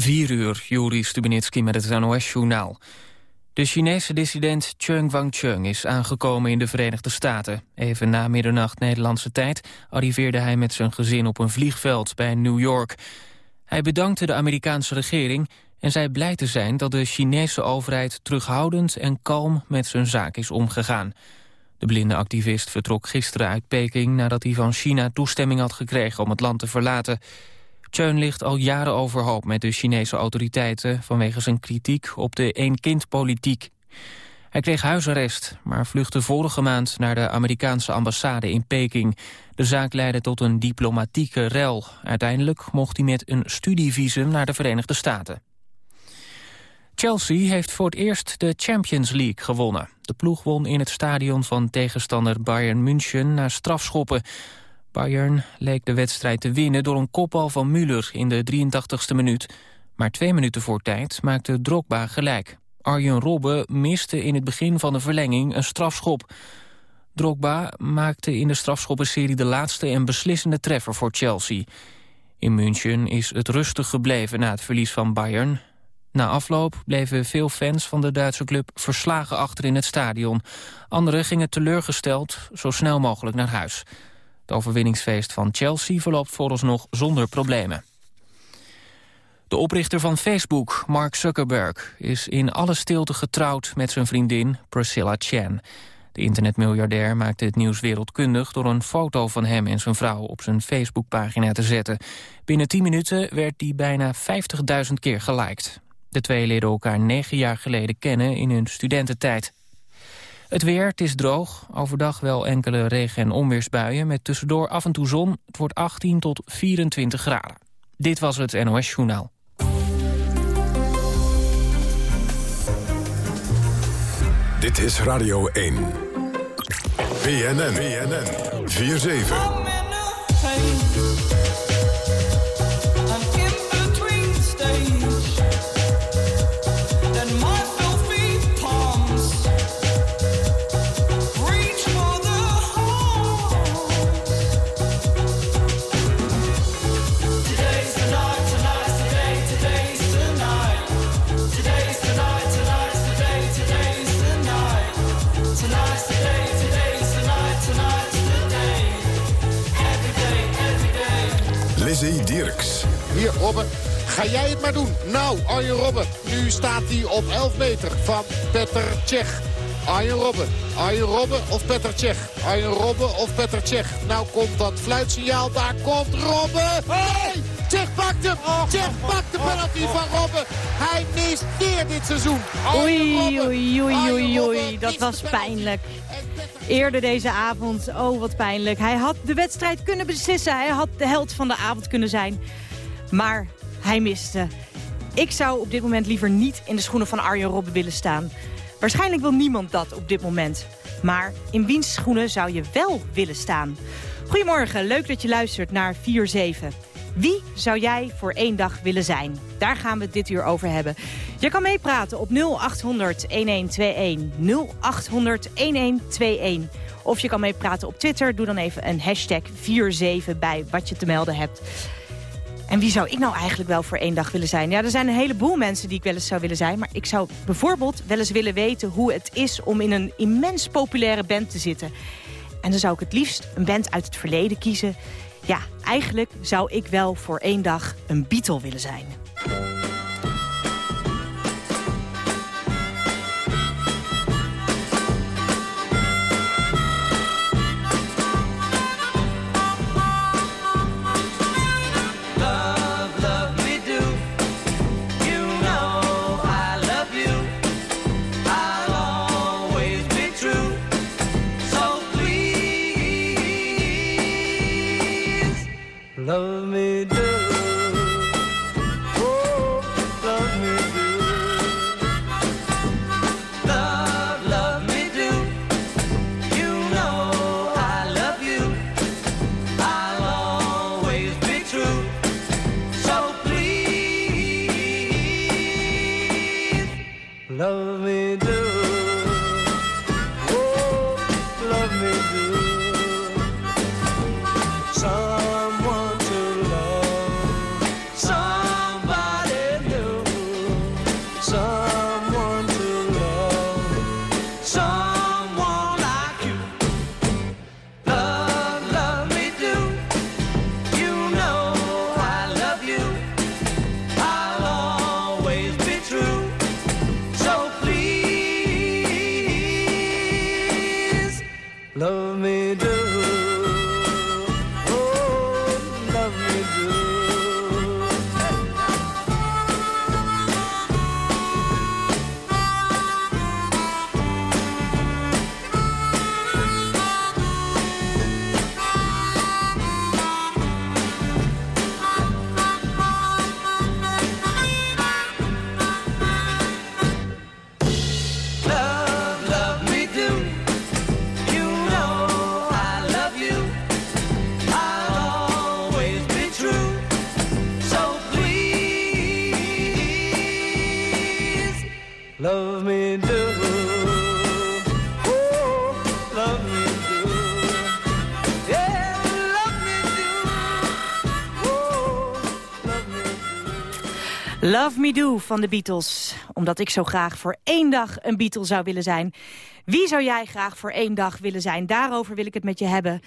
4 uur, Juri Stubenitski met het NOS-journaal. De Chinese dissident Cheng Wang-cheng is aangekomen in de Verenigde Staten. Even na middernacht Nederlandse tijd arriveerde hij met zijn gezin op een vliegveld bij New York. Hij bedankte de Amerikaanse regering en zei blij te zijn dat de Chinese overheid terughoudend en kalm met zijn zaak is omgegaan. De blinde activist vertrok gisteren uit Peking nadat hij van China toestemming had gekregen om het land te verlaten. Cheun ligt al jaren overhoop met de Chinese autoriteiten... vanwege zijn kritiek op de één-kind-politiek. Hij kreeg huisarrest, maar vluchtte vorige maand... naar de Amerikaanse ambassade in Peking. De zaak leidde tot een diplomatieke rel. Uiteindelijk mocht hij met een studievisum naar de Verenigde Staten. Chelsea heeft voor het eerst de Champions League gewonnen. De ploeg won in het stadion van tegenstander Bayern München... na strafschoppen... Bayern leek de wedstrijd te winnen door een kopbal van Müller in de 83ste minuut. Maar twee minuten voor tijd maakte Drogba gelijk. Arjen Robben miste in het begin van de verlenging een strafschop. Drogba maakte in de strafschoppenserie de laatste en beslissende treffer voor Chelsea. In München is het rustig gebleven na het verlies van Bayern. Na afloop bleven veel fans van de Duitse club verslagen achter in het stadion. Anderen gingen teleurgesteld zo snel mogelijk naar huis. Het overwinningsfeest van Chelsea verloopt vooralsnog zonder problemen. De oprichter van Facebook, Mark Zuckerberg, is in alle stilte getrouwd met zijn vriendin Priscilla Chan. De internetmiljardair maakte het nieuws wereldkundig door een foto van hem en zijn vrouw op zijn Facebookpagina te zetten. Binnen 10 minuten werd die bijna 50.000 keer geliked. De twee leerden elkaar negen jaar geleden kennen in hun studententijd. Het weer, het is droog. Overdag wel enkele regen- en onweersbuien... met tussendoor af en toe zon. Het wordt 18 tot 24 graden. Dit was het NOS Journaal. Dit is Radio 1. BNN, BNN, 4-7. Hier, Robben. Ga jij het maar doen. Nou, Arjen Robben. Nu staat hij op 11 meter van Petter Tsjech. Arjen Robben. Arjen Robben of Petter Tsjech? Arjen Robben of Petter Tsjech? Nou komt dat fluitsignaal. Daar komt Robben. Hey! Tsjech pakt hem. Tsjech pakt de penalty van Robben. Hij mist weer dit seizoen. Oei, oei, oei, oei, oei. Dat was pijnlijk. Eerder deze avond, oh wat pijnlijk. Hij had de wedstrijd kunnen beslissen. Hij had de held van de avond kunnen zijn. Maar hij miste. Ik zou op dit moment liever niet in de schoenen van Arjen Robben willen staan. Waarschijnlijk wil niemand dat op dit moment. Maar in wiens schoenen zou je wel willen staan? Goedemorgen, leuk dat je luistert naar 4-7. Wie zou jij voor één dag willen zijn? Daar gaan we dit uur over hebben. Je kan meepraten op 0800 1121. 0800 1121. Of je kan meepraten op Twitter. Doe dan even een hashtag 47 bij wat je te melden hebt. En wie zou ik nou eigenlijk wel voor één dag willen zijn? Ja, er zijn een heleboel mensen die ik wel eens zou willen zijn. Maar ik zou bijvoorbeeld wel eens willen weten hoe het is om in een immens populaire band te zitten. En dan zou ik het liefst een band uit het verleden kiezen ja, eigenlijk zou ik wel voor één dag een Beatle willen zijn. Love Me Do van de Beatles. Omdat ik zo graag voor één dag een Beatle zou willen zijn. Wie zou jij graag voor één dag willen zijn? Daarover wil ik het met je hebben.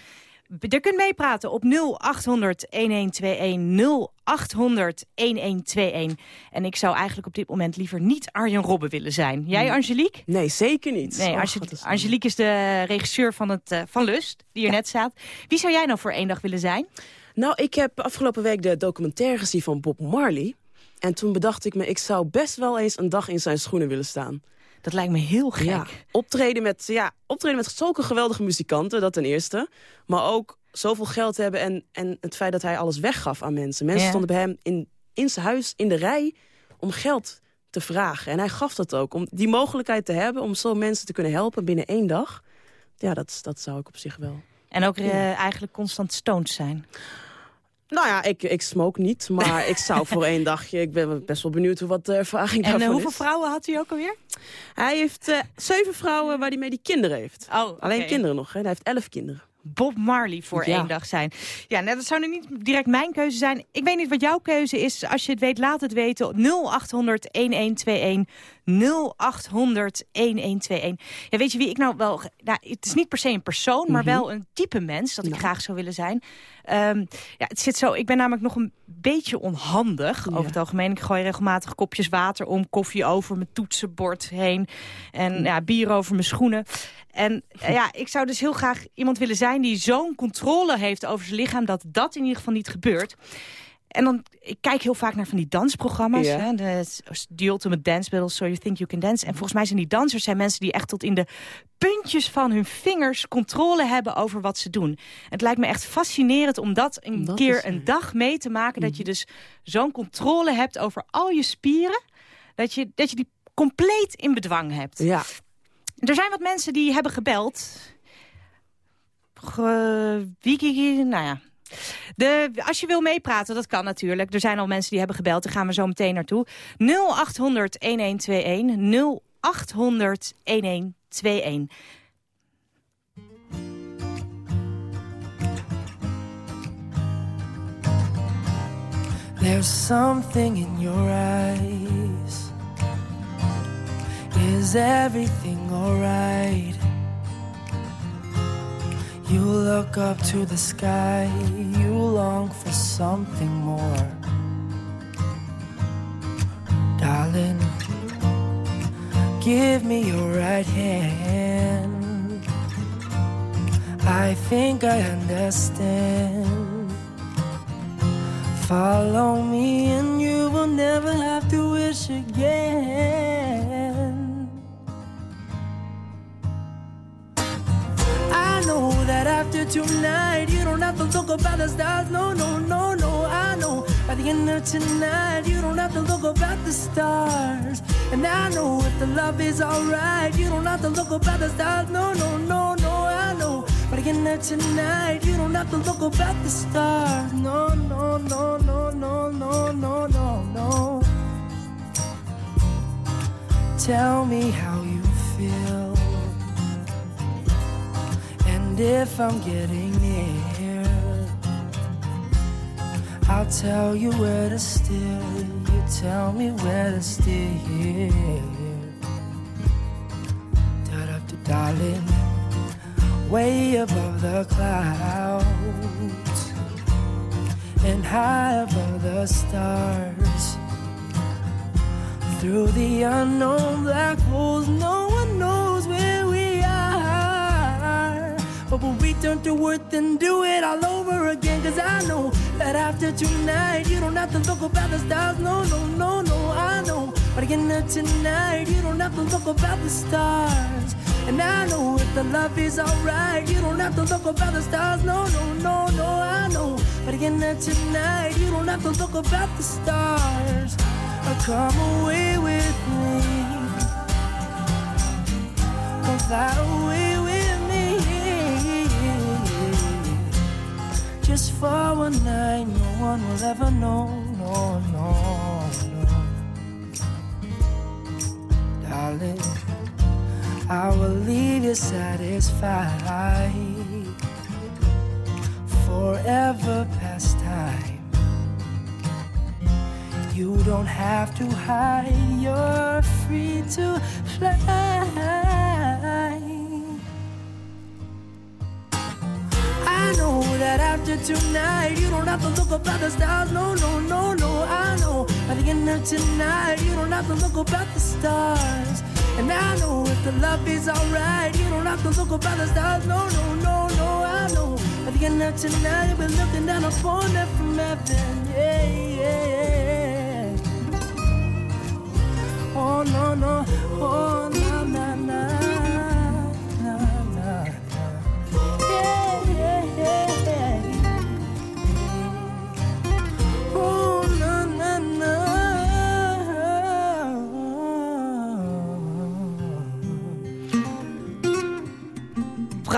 Je kunt meepraten op 0800 1121 0800 1121. En ik zou eigenlijk op dit moment liever niet Arjen Robben willen zijn. Jij, Angelique? Nee, zeker niet. Nee, Ange- is- Angelique is de regisseur van, het, eh, van Lust, die hier net staat. Wie zou jij nou voor één dag willen zijn? Nou, ik heb afgelopen week de documentaire gezien van Bob Marley. En toen bedacht ik me, ik zou best wel eens een dag in zijn schoenen willen staan. Dat lijkt me heel gek. Ja, optreden met, ja, optreden met zulke geweldige muzikanten, dat ten eerste. Maar ook zoveel geld hebben en, en het feit dat hij alles weggaf aan mensen. Mensen Ja. stonden bij hem in, in zijn huis in de rij om geld te vragen. En hij gaf dat ook, om die mogelijkheid te hebben... om zo mensen te kunnen helpen binnen één dag. Ja, dat, dat zou ik op zich wel. En ook eh, eigenlijk constant stoned zijn. Nou ja, ik, ik smoke niet, maar ik zou voor één dagje... Ik ben best wel benieuwd hoe wat de ervaring En eh, daarvan hoeveel is. vrouwen had hij ook alweer? Hij heeft eh, zeven vrouwen waar hij mee die kinderen heeft. Oh. Alleen kinderen nog, hè? Hij heeft elf kinderen. Bob Marley voor Ja. één dag zijn. Ja, nou, dat zou nu niet direct mijn keuze zijn. Ik weet niet wat jouw keuze is. Als je het weet, laat het weten. 0800 1121. 0800 1121. Ja, weet je wie ik nou wel... Nou, het is niet per se een persoon, maar wel een type mens... dat ik graag zou willen zijn. Ehm, ja, het zit zo... Ik ben namelijk nog een beetje onhandig over het algemeen. Ik gooi regelmatig kopjes water om, koffie over mijn toetsenbord heen. En ja, bier over mijn schoenen. En eh, ja, ik zou dus heel graag iemand willen zijn die zo'n controle heeft over zijn lichaam... dat dat in ieder geval niet gebeurt. En dan, ik kijk heel vaak naar van die dansprogramma's. Ja. Hè, de, the Ultimate Dance Battle, So You Think You Can Dance. En volgens mij zijn die dansers zijn mensen die echt tot in de puntjes van hun vingers controle hebben over wat ze doen. Het lijkt me echt fascinerend om dat een Om dat keer een dag mee te maken. Dat je dus zo'n controle hebt over al je spieren. Dat je, dat je die compleet in bedwang hebt. Ja, Er zijn wat mensen die hebben gebeld. Ge, wie- nou ja. De, als je wil meepraten, dat kan natuurlijk. Er zijn al mensen die hebben gebeld, daar gaan we zo meteen naartoe. 0800 1121 0800 1121. There's something in your eyes. Is everything alright? You look up to the sky, you long for something more. Darling, give me your right hand. I think I understand. Follow me and you will never have to wish again. Tonight you don't have to look up at the stars. No, no, no, no. I know by the end of tonight you don't have to look up at the stars. And I know if the love is alright, you don't have to look up at the stars. No, no, no, no. I know by the end of tonight you don't have to look up at the stars. No, no, no, no, no, no, no, no, no. Tell me how you And if I'm getting near, I'll tell you where to steer. You tell me where to steer. Da da da, darling, way above the clouds and high above the stars. Through the unknown black holes, no But we turn to earth and do it all over again, cause I know that after tonight, you don't have to look at the stars. No, no, no, no, I know. But again, uh, tonight, you don't have to look at the stars. And I know if the love is alright, you don't have to look at the stars. No, no, no, no, I know. But again, uh, tonight, you don't have to look at the stars. Or come away with me. Come fly away Just for one night, no one will ever know, no, no, no. Darling, I will leave you satisfied forever past time. You don't have to hide, you're free to fly. I know that after tonight, you don't have to look up at the stars. No, no, no, no. I know by the end of tonight, you don't have to look up at the stars. And I know if the love is alright, you don't have to look up at the stars. No, no, no, no. I know by the end of tonight, you'll be looking down upon them from heaven. Yeah, yeah, yeah. Oh, no, no. Oh, na,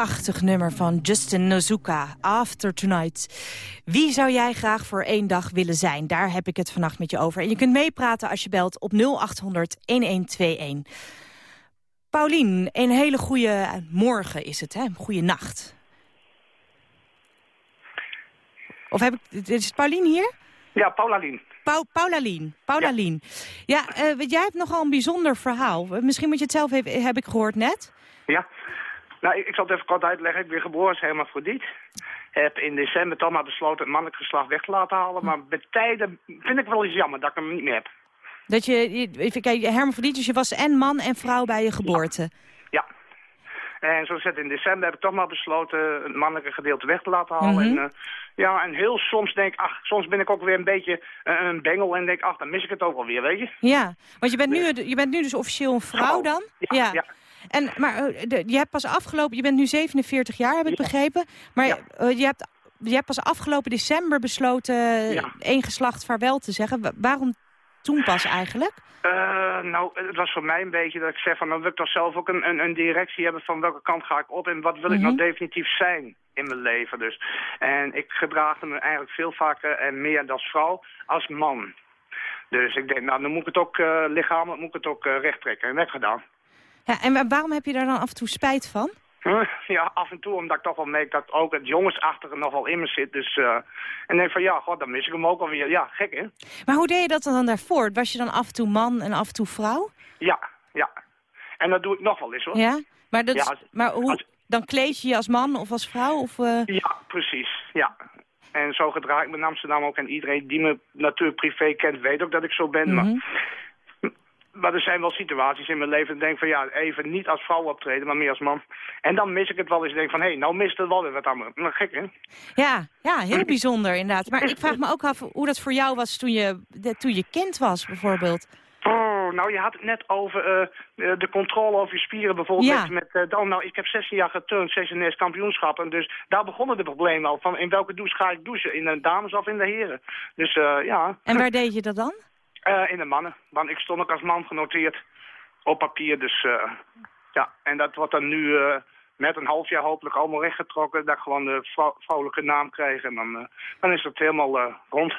Prachtig nummer van Justin Nozuka, After Tonight. Wie zou jij graag voor één dag willen zijn? Daar heb ik het vannacht met je over. En je kunt meepraten als je belt op 0800-1121. Paulien, een hele goede morgen is het, hè? Goede nacht. Of heb ik... Is het Paulien hier? Ja, Paulalien. Pau, Paulalien. Paulalien. Ja, eh, jij hebt nogal een bijzonder verhaal. Misschien moet je het zelf even, heb ik gehoord net. Ja. Nou, ik, ik zal het even kort uitleggen. Ik ben geboren als hermafrodiet. Heb in december toch maar besloten het mannelijk geslacht weg te laten halen. Maar bij tijden vind ik wel eens jammer dat ik hem niet meer heb. Dat je, je- even kijken, hermafrodiet, dus je was en man en vrouw bij je geboorte. Ja. En zo zit in december heb ik toch maar besloten het mannelijke gedeelte weg te laten halen. Mhm. en, eh, ja, en heel soms denk ik, ach, soms ben ik ook weer een beetje eh, een bengel en denk, ach, dan mis ik het ook wel weer, weet je. Ja, want je bent, nu, je bent nu dus officieel een vrouw dan? Ja, ja. En, maar eh, de- je hebt pas afgelopen, je bent nu 47 jaar, heb ik Ja. begrepen. Maar Ja. eh, je, hebt, je hebt pas afgelopen december besloten Ja. één geslacht vaarwel te zeggen. Wa- waarom toen pas eigenlijk? Eh, nou, het was voor mij een beetje dat ik zeg van, dan wil ik toch zelf ook een, een, een directie hebben van welke kant ga ik op en wat wil ik nou Mhm. definitief zijn in mijn leven dus. En ik gedraagde me eigenlijk veel vaker en meer als vrouw als man. Dus ik denk, nou, dan moet ik het ook eh, lichamelijk moet ik het ook recht trekken. En dat heb ik gedaan. Ja, en wa- waarom heb je daar dan af en toe spijt van? Ja, af en toe, omdat ik toch wel merk dat ook het jongensachtige nog wel in me zit. Dus, eh, en denk van, ja, god, dan mis ik hem ook alweer. Ja, gek, hè? Maar hoe deed je dat dan daarvoor? Was je dan af en toe man en af en toe vrouw? Ja, ja. En dat doe ik nog wel eens, hoor. Ja? Maar, dat, Ja, als- maar hoe, als- dan kleed je je als man of als vrouw? Of, eh, Ja, precies, ja. En zo gedraag ik me in Amsterdam ook. En iedereen die me natuurlijk privé kent, weet ook dat ik zo ben. Maar, maar er zijn wel situaties in mijn leven dat ik denk van ja, even niet als vrouw optreden, maar meer als man. En dan mis ik het wel eens. Ik denk van, hé, hey, nou mist er wel weer wat aan me. Nou, gek, hè? Ja, ja, heel bijzonder inderdaad. Maar ik vraag me ook af hoe dat voor jou was toen je, de- toen je kind was bijvoorbeeld. Oh, nou, je had het net over eh, de controle over je spieren bijvoorbeeld. Ja. Met, met, eh, dan, nou, ik heb 16 jaar geturnd, 16 kampioenschappen. Dus daar begonnen de problemen al. Van in welke douche ga ik douchen? In de dames of in de heren? Dus eh, ja, En waar deed je dat dan? Eh, in de mannen. Want ik stond ook als man genoteerd op papier. Dus eh, ja, en dat wordt dan nu eh, met een half jaar hopelijk allemaal rechtgetrokken. Dat ik gewoon de vrou- vrouwelijke naam krijg. En dan, dan is het helemaal rond.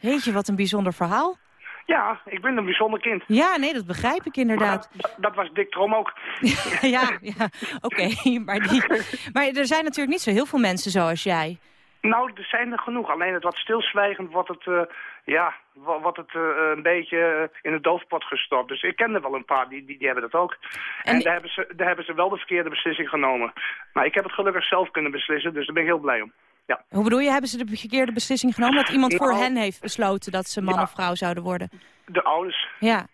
Weet je, wat een bijzonder verhaal. Ja, ik ben een bijzonder kind. Ja, nee, dat begrijp ik inderdaad. dat, dat was Dick Trom ook. ja, ja oké. Maar, die- maar er zijn natuurlijk niet zo heel veel mensen zoals jij. Nou, er zijn er genoeg. Alleen het wat stilzwijgend wordt het, eh, ja, wordt het eh, een beetje eh, in het doofpot gestopt. Dus ik ken er wel een paar, die, die, die hebben dat ook. En, En- daar, hebben ze, daar hebben ze wel de verkeerde beslissing genomen. Maar ik heb het gelukkig zelf kunnen beslissen, dus daar ben ik heel blij om. Ja, Hoe bedoel je, hebben ze de verkeerde beslissing genomen? Dat iemand voor hen heeft besloten dat ze man ja. of vrouw zouden worden? de ouders. Ja.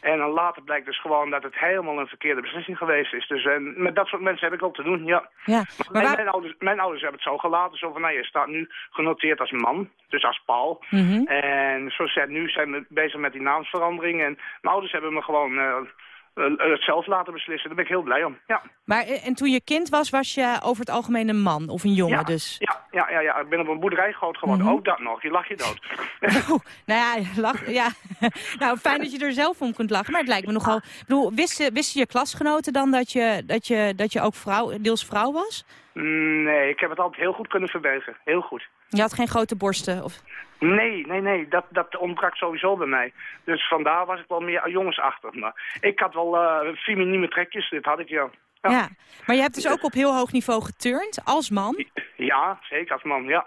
En dan later blijkt dus gewoon dat het helemaal een verkeerde beslissing geweest is. Dus en met dat soort mensen heb ik ook te doen, ja. ja. Maar Mijn, waar... mijn, ouders, mijn ouders hebben het zo gelaten. Zo van, nou, je staat nu genoteerd als man. Dus als Paul. Mhm. En zo zegt nu zijn we bezig met die naamsverandering. En mijn ouders hebben me gewoon eh, eh, het zelf laten beslissen. Daar ben ik heel blij om. Ja, maar eh, en toen je kind was, was je over het algemeen een man of een jongen ja, dus? ja, ja, ja, ja, ik ben op een boerderij groot geworden. Mhm. Ook dat nog. Je lach je dood. Oeh, nou ja, lach, ja. nou, fijn dat je er zelf om kunt lachen. Maar het lijkt me nogal... Ik bedoel, wisten, wisten je klasgenoten dan dat je, dat je, dat je ook vrouw, deels vrouw was? Mm, nee, ik heb het altijd heel goed kunnen verbergen. Heel goed. Je had geen grote borsten? Of... Nee, nee, nee, dat, dat ontbrak sowieso bij mij. Dus vandaar was ik wel meer jongensachtig. Maar ik had wel eh feminine trekjes, dit had ik ja. Ja. Ja. Maar je hebt dus ook op heel hoog niveau geturnd, als man. Ja, zeker als man, ja.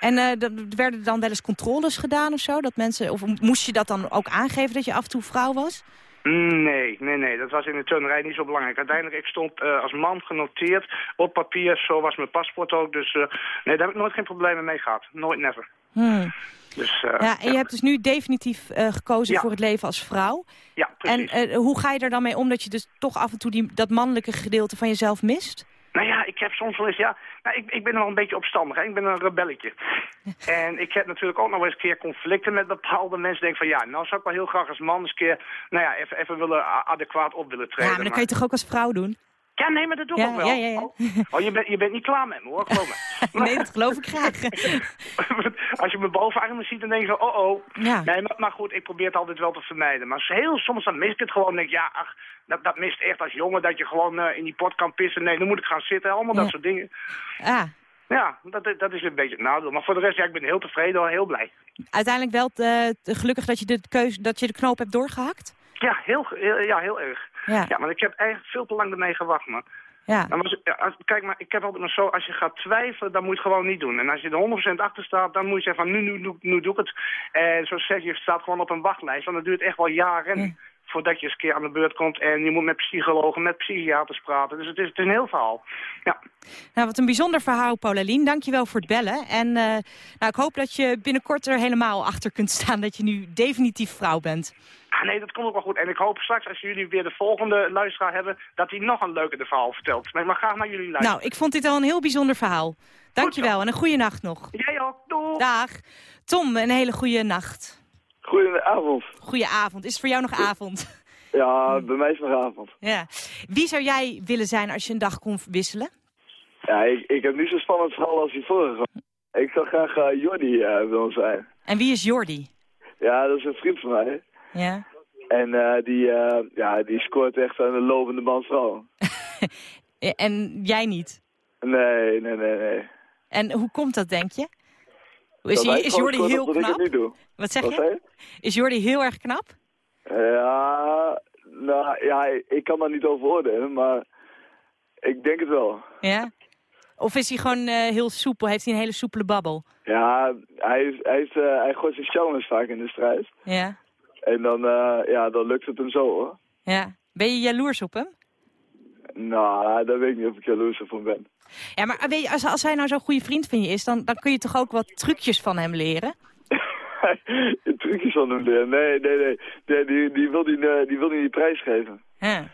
En dat- werden er dan wel eens controles gedaan of zo? Dat mensen, of moest je dat dan ook aangeven dat je af en toe vrouw was? Nee, nee, nee. Dat was in de turnerij niet zo belangrijk. Uiteindelijk, ik stond eh, als man genoteerd op papier. Zo was mijn paspoort ook. Dus nee, daar heb ik nooit geen problemen mee gehad. Nooit, never. Hmm. Dus eh, Ja, en je hebt dus nu definitief eh, gekozen Ja. voor het leven als vrouw. ja, En precies. eh, hoe ga je er dan mee om dat je dus toch af en toe die, dat mannelijke gedeelte van jezelf mist? Nou ja, ik heb soms wel eens, ja, nou, ik, ik ben wel een beetje opstandig, hè? ik ben een rebelletje. en ik heb natuurlijk ook nog eens een keer conflicten met bepaalde mensen. Denk van, ja, nou zou ik wel heel graag als man eens een keer, nou ja, even, even willen, adequaat op willen Ja, treden. maar dan kan je toch ook als vrouw doen? Ja, nee, maar dat doe ik Ja, ook wel. ja, ja, ja. Oh, oh, je, bent, je bent niet klaar met me, hoor, geloof me. Nee, dat geloof ik graag. Als je mijn bovenarmen ziet, dan denk je zo, oh oh. Ja. Nee, maar, maar goed, ik probeer het altijd wel te vermijden. Maar heel soms dan mist ik het gewoon. denk ik, ja, ach, dat, dat mist echt als jongen dat je gewoon eh, in die pot kan pissen. Nee, dan moet ik gaan zitten, allemaal dat soort dingen. Ah, Ja, dat, dat is een beetje het nadeel. Maar voor de rest, ja, ik ben heel tevreden en heel blij. uiteindelijk wel eh, gelukkig dat je, de keuze, dat je de knoop hebt doorgehakt? Ja, heel, heel- ja, heel erg. Ja, Ja, maar ik heb eigenlijk veel te lang ermee gewacht, man. ja. Was, als, kijk, maar ik heb altijd maar zo, als je gaat twijfelen, dan moet je het gewoon niet doen. En als je er 100% achter staat, dan moet je zeggen van, nu, nu, nu, nu doe ik het. En zoals zeg je, staat gewoon op een wachtlijst. Want dat duurt echt wel jaren voordat je eens een keer aan de beurt komt. En je moet met psychologen, met psychiaters praten. Dus het is, het is een heel verhaal. Ja. Nou, wat een bijzonder verhaal, Paulalien. Dankjewel voor het bellen. En eh, nou, ik hoop dat je binnenkort er helemaal achter kunt staan dat je nu definitief vrouw bent. Ah, nee, dat komt ook wel goed. En ik hoop straks, als jullie weer de volgende luisteraar hebben, dat hij nog een leuke verhaal vertelt. Maar ik mag graag naar jullie luisteren. Nou, ik vond dit al een heel bijzonder verhaal. Dankjewel en een goede nacht nog. Jij ook, doei! Dag. Tom, een hele goede nacht. Goedenavond. Goeie avond. Is het voor jou nog avond? Ja, bij mij is het nog avond. Ja. Wie zou jij willen zijn als je een dag kon wisselen? Ja, ik, ik heb niet zo'n spannend verhaal als die vorige. Ik zou graag eh Jordi eh, willen zijn. En wie is Jordi? Ja, dat is een vriend van mij. Ja. En eh, die, eh, ja, die scoort echt aan de lopende band vrouw. En jij niet? Nee, nee, nee, nee. En hoe komt dat, denk je? Is, hij- is Jordi heel ik knap? doe. Wat zeg Wat je? zei? Is Jordi heel erg knap? Ja, nou ja, ik, kan daar niet over oordelen, maar ik denk het wel. Ja? Of is hij gewoon eh, heel soepel? Heeft hij een hele soepele babbel? Ja, hij, is, hij, is, hij gooit zijn challenge vaak in de strijd. Ja? En dan, eh, ja, dan lukt het hem zo hoor. Ja. Ben je jaloers op hem? Nou, daar weet ik niet of ik jaloers op hem ben. Ja, maar weet je, als, als hij nou zo'n goede vriend van je is, dan, dan kun je toch ook wat trucjes van hem leren? Je trucjes van hem leren. Nee, nee, nee. nee die, die, wil die, eh, die wil niet die prijs geven. Ja.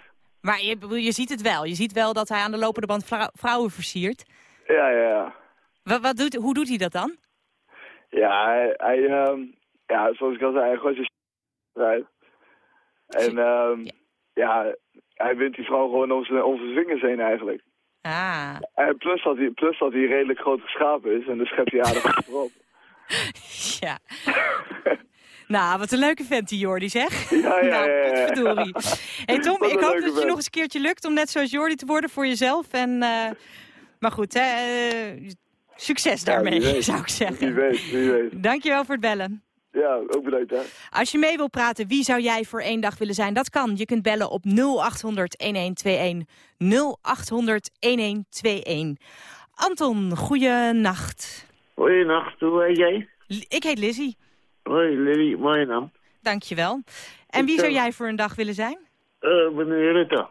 Maar je, je ziet het wel. Je ziet wel dat hij aan de lopende band vrou- vrouwen versiert. Ja, ja, ja. Wat, wat doet, hoe doet hij dat dan? Ja, hij, hij ehm, ja, zoals ik al zei, hij gooit zijn En ehm, ja, hij wint die vrouw gewoon om zijn, om zijn vingers heen eigenlijk. Ah, En plus dat, hij, plus dat hij redelijk groot geschapen is en dan schept hij aardig achterop. ja. nou, wat een leuke vent die Jordi, zeg. Ja, ja, nou, ja, potverdorie. hey Tom, ik hoop dat je nog eens een keertje lukt om net zoals Jordi te worden voor jezelf. En, eh, maar goed, hè, eh, succes daarmee, zou ik zeggen. Wie weet, wie weet. Dankjewel voor het bellen. Ja, ook bedankt hè. Als je mee wil praten, wie zou jij voor één dag willen zijn? Dat kan. Je kunt bellen op 0800 1121. 0800 1121. Anton, goeienacht. Goeienacht, hoe heet jij? L- Ik heet Lizzie. Hoi Lily, mooie naam. Dankjewel. En wie zou eh, jij voor een dag willen zijn? Eh, meneer Rutte,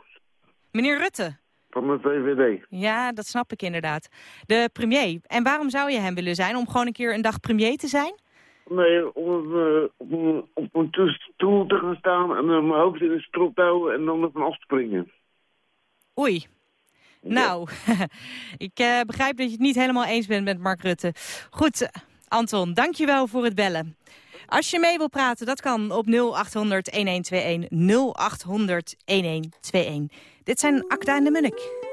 Meneer Rutte. van de VVD. Ja, dat snap ik inderdaad. De premier. En waarom zou je hem willen zijn? Om gewoon een keer een dag premier te zijn? Nee, om eh, op een, op een to- stoel te gaan staan en mijn hoofd in een strop te houden en dan ervan af te springen. Oei. Nou, ik eh, begrijp dat je het niet helemaal eens bent met Mark Rutte. Goed, Anton, dankjewel voor het bellen. Als je mee wil praten, dat kan op 0800 1121. 0800 1121. Dit zijn Acta en de Munnik.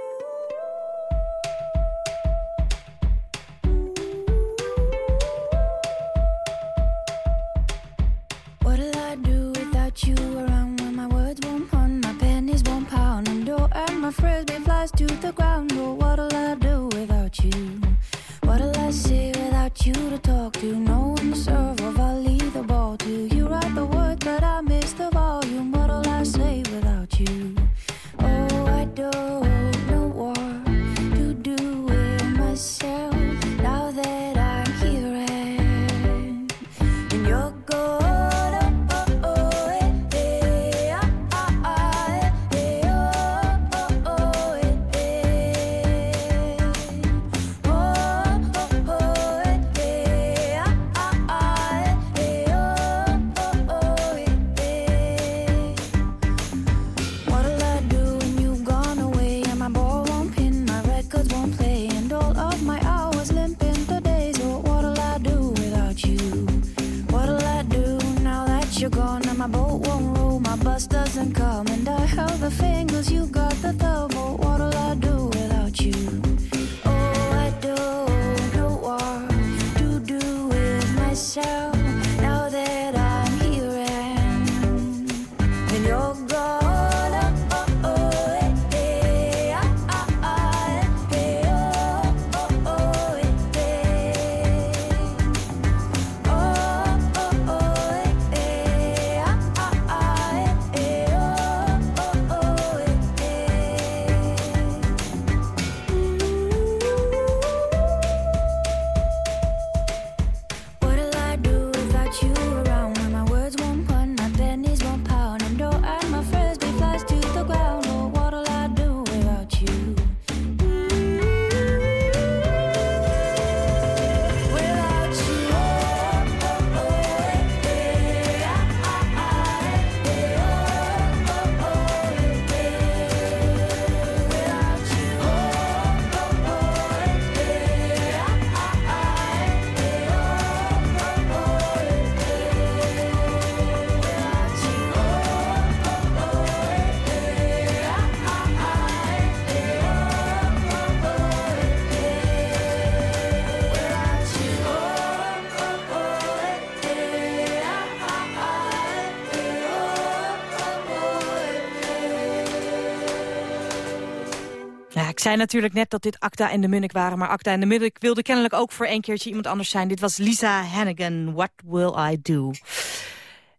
Zei natuurlijk net dat dit Acta en de Munnik waren... maar Acta en de Munnik wilde kennelijk ook voor een keertje iemand anders zijn. Dit was Lisa Hannigan, What Will I Do?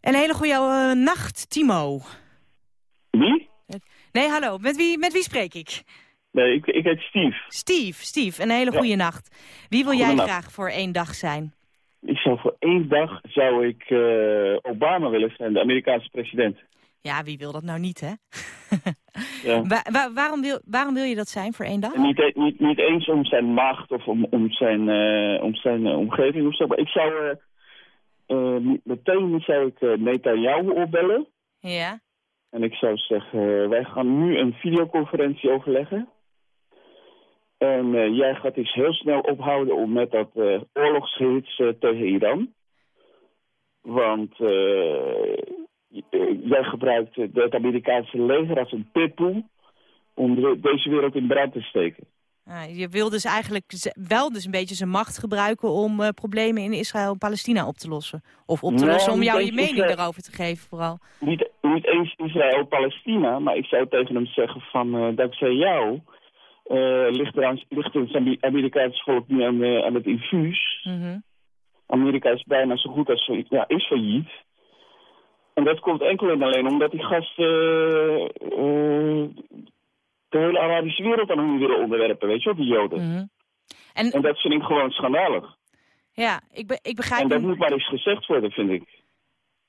Een hele goede eh, nacht, Timo. Wie? Nee, hallo, met wie, met wie spreek ik? Nee, ik, ik heet Steve. Steve, Steve, een hele Ja. goede nacht. Wie wil jij graag voor één dag zijn? Ik zou voor één dag zou ik eh, Obama willen zijn, de Amerikaanse president. Ja, wie wil dat nou niet, hè? Ja. Wa- wa- waarom, wil, waarom wil je dat zijn voor één dag? Niet, niet, niet eens om zijn macht of om, om zijn, eh, om zijn eh, omgeving of zo. Maar ik zou eh, meteen zou ik uh, Netanyahu opbellen. Ja. En ik zou zeggen, wij gaan nu een videoconferentie overleggen. En jij gaat eens heel snel ophouden om met dat oorlogsgehits eh, tegen Iran. Want jij gebruikt eh, het Amerikaanse leger als een pitbull om de- deze wereld in brand te steken. Ah, je wil dus eigenlijk wel dus een beetje zijn macht gebruiken... om eh, problemen in Israël en Palestina op te lossen. Of op te Nou, lossen om jou je mening Israël. erover te geven vooral. Niet, niet eens Israël-Palestina, maar ik zou tegen hem zeggen van eh, dankzij jou eh, ligt, er aan, ligt het Amerikaanse volk nu aan, eh, aan het infuus. Mhm. Amerika is bijna zo goed als ja, is failliet. En dat komt enkel en alleen omdat die gasten eh, eh, de hele Arabische wereld aan hun willen onderwerpen, weet je wel, die Joden. Mhm. En, En, dat vind ik gewoon schandalig. ja, ik, be, ik begrijp... En dat moet maar eens gezegd worden, vind ik.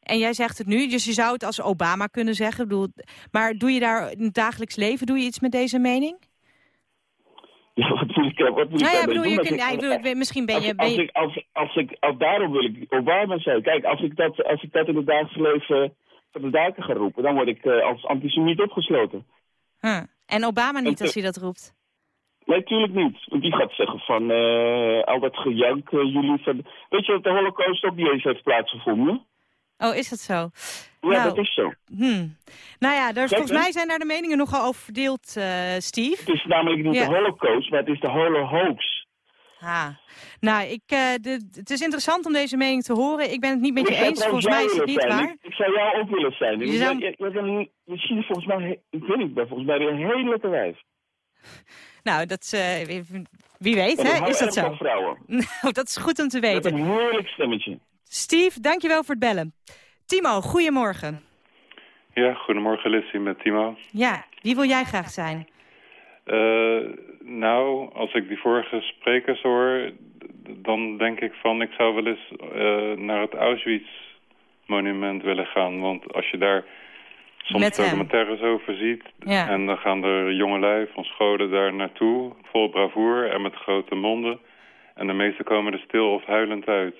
En jij zegt het nu, dus je zou het als Obama kunnen zeggen. Bedoel, maar doe je daar in het dagelijks leven doe je iets met deze mening? Ja, wat moet ik, wat moet ik Nou ja, bedoel, doen? je Als kunt, ik- ja, ik bedoel, ik weet- misschien ben je... Ben als, je ik, als, als ik, als daarom wil ik Obama zijn. Kijk, als ik dat, als ik dat in het dagelijks leven van de daken ga roepen, dan word ik eh, als antisemiet opgesloten. Huh. En Obama niet En- als hij dat roept. Nee, tuurlijk niet. Want die gaat zeggen van eh, al dat gejank eh, jullie van... Weet je dat de holocaust ook niet eens heeft plaatsgevonden? Oh, is dat zo? Ja, Nou, dat is zo. Hmm. Nou ja, dus volgens mij zijn daar de meningen nogal over verdeeld, eh, Steve. Het is namelijk niet Ja. de holocaust, maar het is de holohoax. Ha. Nou, ik, eh, de, het is interessant om deze mening te horen. Ik ben het niet met je Ik eens. Volgens mij is het niet zijn. waar. Ik, ik zou jou ook willen zijn. Je zou- je, je, bent een- je ziet volgens mij, ik weet niet, volgens mij een hele leuke wijf. Nou, dat, eh, wie, weet, hè? Is dat zo? vrouwen. Nou, dat is goed om te Met weten. een heerlijk stemmetje. Steve, dankjewel voor het bellen. Timo, goedemorgen. Ja, goedemorgen Lissy met Timo. Ja, wie wil jij graag zijn? Eh, nou, als ik die vorige sprekers hoor, dan denk ik van ik zou wel eens eh, naar het Auschwitz-monument willen gaan. Want als je daar soms Met hem. documentaires over ziet... Ja. en dan gaan er jongelui van scholen daar naartoe, vol bravoer en met grote monden. En de meesten komen er stil of huilend uit.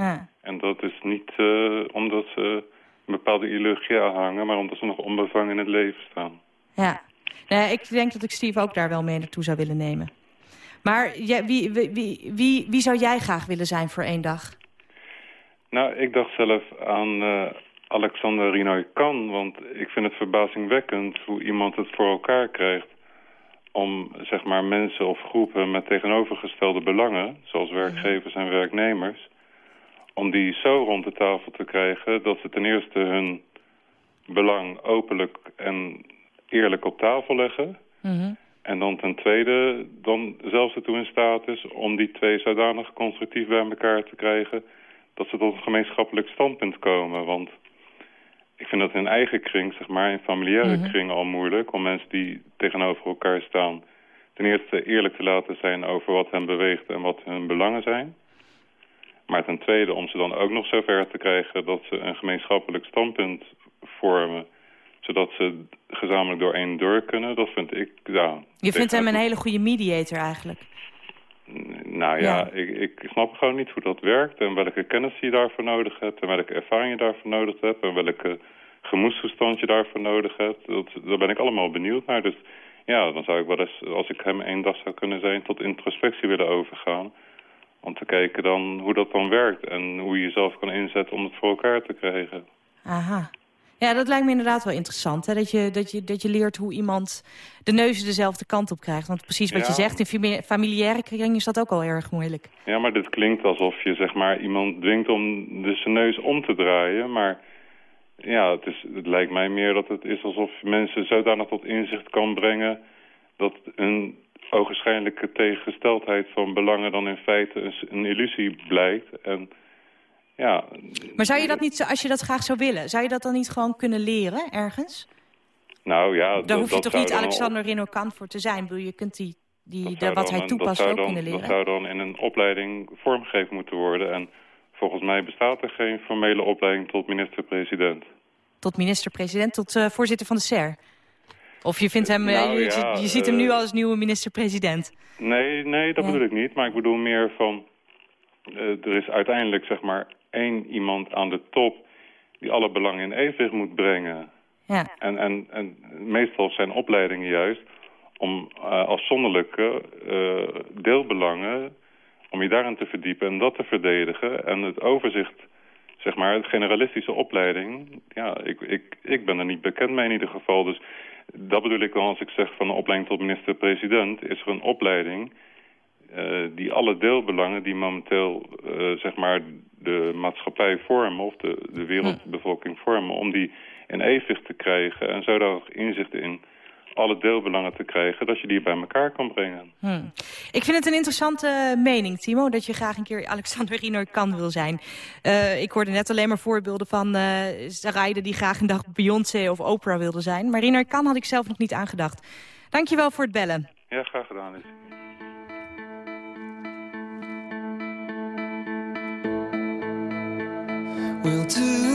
Ja. En dat is niet eh, omdat ze een bepaalde ideologie aanhangen... maar omdat ze nog onbevangen in het leven staan. ja. Nee, ik denk dat ik Steve ook daar wel mee naartoe zou willen nemen. Maar ja, wie, wie, wie, wie, wie zou jij graag willen zijn voor één dag? Nou, ik dacht zelf aan, eh, Alexander Rinoy kan. Want ik vind het verbazingwekkend hoe iemand het voor elkaar krijgt... om zeg maar, mensen of groepen met tegenovergestelde belangen... zoals werkgevers en werknemers... om die zo rond de tafel te krijgen dat ze ten eerste hun belang openlijk en eerlijk op tafel leggen... Mhm. En dan ten tweede dan zelfs ertoe in staat is om die twee zodanig constructief bij elkaar te krijgen... dat ze tot een gemeenschappelijk standpunt komen. Want ik vind dat in eigen kring, zeg maar, in familiaire Mhm. kring al moeilijk... om mensen die tegenover elkaar staan ten eerste eerlijk te laten zijn over wat hen beweegt en wat hun belangen zijn. Maar ten tweede om ze dan ook nog zover te krijgen dat ze een gemeenschappelijk standpunt vormen zodat ze gezamenlijk door één deur kunnen, dat vind ik, ja... Je vindt hem een hele goede mediator eigenlijk. Nou ja, Ik, ik snap gewoon niet hoe dat werkt en welke kennis je daarvoor nodig hebt en welke ervaring je daarvoor nodig hebt en welke gemoedstoestand je daarvoor nodig hebt. Dat, daar ben ik allemaal benieuwd naar. Dus ja, dan zou ik wel eens, als ik hem één dag zou kunnen zijn, tot introspectie willen overgaan. Om te kijken dan hoe dat dan werkt en hoe je jezelf kan inzetten om het voor elkaar te krijgen. Aha. Ja, dat lijkt me inderdaad wel interessant. Hè? Dat, je, dat, je, dat je leert hoe iemand de neuzen dezelfde kant op krijgt. Want precies wat je zegt, in fami- familiaire kring is dat ook al erg moeilijk. Ja, maar dit klinkt alsof je zeg maar iemand dwingt om dus zijn neus om te draaien. Maar ja, het, is, het lijkt mij meer dat het is alsof je mensen zodanig tot inzicht kan brengen... dat een ogenschijnlijke tegengesteldheid van belangen dan in feite een, illusie blijkt. En ja, Maar zou je dat niet, als je dat graag zou willen, zou je dat dan niet gewoon kunnen leren ergens? nou ja... Daar dat- hoef je dat toch niet Alexander Rino-Kant voor te zijn. Bedoel, Je kunt die, die, de, wat hij toepast ook dan- kunnen leren. Dat zou dan in een opleiding vormgegeven moeten worden. En volgens mij bestaat er geen formele opleiding tot minister-president. Tot minister-president, tot eh, voorzitter van de SER. Of je, vindt hem, eh, Nou je, ja, je ziet hem nu eh, als nieuwe minister-president. Nee, nee, dat bedoel ik niet. Maar ik bedoel meer van... eh, er is uiteindelijk zeg maar één iemand aan de top... die alle belangen in evenwicht moet brengen. Ja. En, en, en meestal zijn opleidingen juist om eh, afzonderlijke deelbelangen... om je daarin te verdiepen en dat te verdedigen. En het overzicht, zeg maar, de generalistische opleiding... ja, ik, ik, ik ben er niet bekend mee in ieder geval. Dus dat bedoel ik dan als ik zeg van een opleiding tot minister-president... is er een opleiding eh, die alle deelbelangen die momenteel eh, zeg maar de maatschappij vormen... of de, de wereldbevolking vormen, om die in evenwicht te krijgen... en zodanig inzicht in alle deelbelangen te krijgen... dat je die bij elkaar kan brengen. Hm. Ik vind het een interessante mening, Timo, dat je graag een keer Alexander Rino kan wil zijn. Eh, ik hoorde net alleen maar voorbeelden van eh Sarayde die graag een dag Beyoncé of Oprah wilde zijn. Maar Rino kan had ik zelf nog niet aangedacht. Dankjewel voor het bellen. Ja, graag gedaan. Lies. We'll do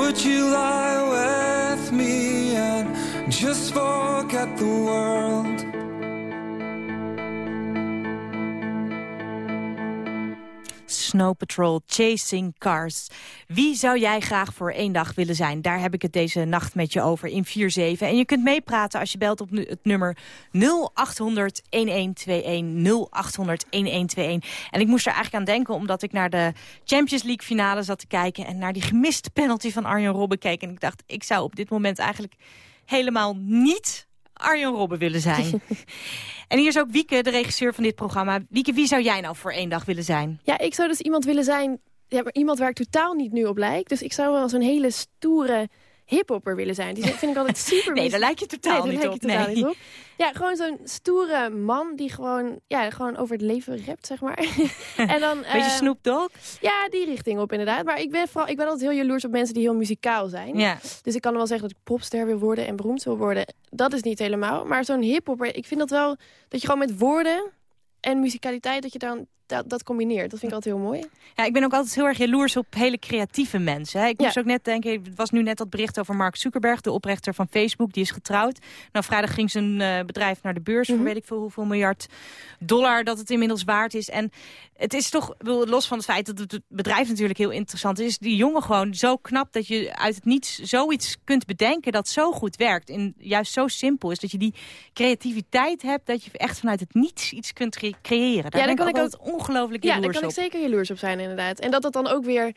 would you lie with me and just forget the world? Snow Patrol, Chasing Cars. Wie zou jij graag voor één dag willen zijn? Daar heb ik het deze nacht met je over in 4-7. En je kunt meepraten als je belt op het nummer 0800 1121 0800 1121. En ik moest er eigenlijk aan denken omdat ik naar de Champions League finale zat te kijken... en naar die gemiste penalty van Arjen Robben keek. En ik dacht, ik zou op dit moment eigenlijk helemaal niet Arjen Robben willen zijn. en hier is ook Wieke, de regisseur van dit programma. Wieke, wie zou jij nou voor één dag willen zijn? Ja, ik zou dus iemand willen zijn... Ja, maar iemand waar ik totaal niet nu op lijk. Dus ik zou wel zo'n hele stoere hiphopper willen zijn. Die vind ik altijd super... Nee, daar lijk je totaal nee, niet daar op, je totaal nee. niet op. Ja, gewoon zo'n stoere man die gewoon, ja, gewoon over het leven rapt, zeg maar. en dan, Beetje eh, Snoop Dogg? Ja, die richting op inderdaad. Maar ik ben, vooral, ik ben altijd heel jaloers op mensen die heel muzikaal zijn. Ja. Dus ik kan wel zeggen dat ik popster wil worden en beroemd wil worden. Dat is niet helemaal. Maar zo'n hiphopper, ik vind dat wel... dat je gewoon met woorden en muzikaliteit... dat je dan dat, dat combineert. Dat vind ik altijd heel mooi. Ja, ik ben ook altijd heel erg jaloers op hele creatieve mensen. Hè. Ik moest ook net denken, het was nu net dat bericht over Mark Zuckerberg, de oprichter van Facebook, die is getrouwd. Nou, vrijdag ging zijn eh, bedrijf naar de beurs Mhm. voor weet ik veel hoeveel miljard dollar dat het inmiddels waard is. En het is toch, los van het feit dat het bedrijf natuurlijk heel interessant is, die jongen gewoon zo knap dat je uit het niets zoiets kunt bedenken dat zo goed werkt. En juist zo simpel is dat je die creativiteit hebt, dat je echt vanuit het niets iets kunt cre- creëren. Daar Ja, ik kan ook ik altijd ongelooflijk Ja, jaloers daar kan ik op. zeker jaloers op zijn inderdaad. En dat het dan ook weer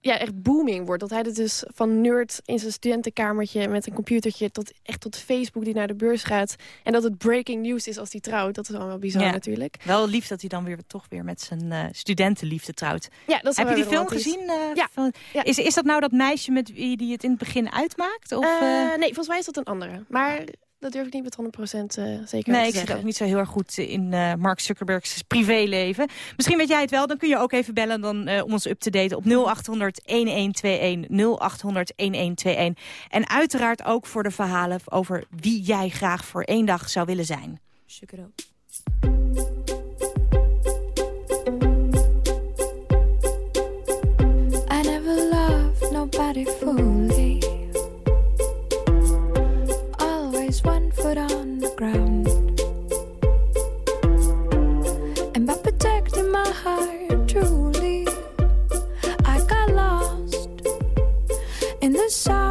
ja, echt booming wordt. Dat hij het dus van nerd in zijn studentenkamertje met een computertje... tot echt tot Facebook die naar de beurs gaat. En dat het breaking news is als hij trouwt. Dat is allemaal bizar Ja. natuurlijk. Wel lief dat hij dan weer toch weer met zijn eh, studentenliefde trouwt. Ja, dat is Heb je die film gezien? eh, Ja. van- Ja. Is, is dat nou dat meisje met wie die het in het begin uitmaakt? Of, eh? nee, volgens mij is dat een andere. Maar dat durf ik niet met 100% eh zeker Nee, te ik zit zeggen. ook niet zo heel erg goed in eh, Mark Zuckerberg's privéleven. Misschien weet jij het wel, dan kun je ook even bellen dan, eh, om ons up te daten op 0800 1121 0800 1121. En uiteraard ook voor de verhalen over wie jij graag voor één dag zou willen zijn. I never loved nobody fully. In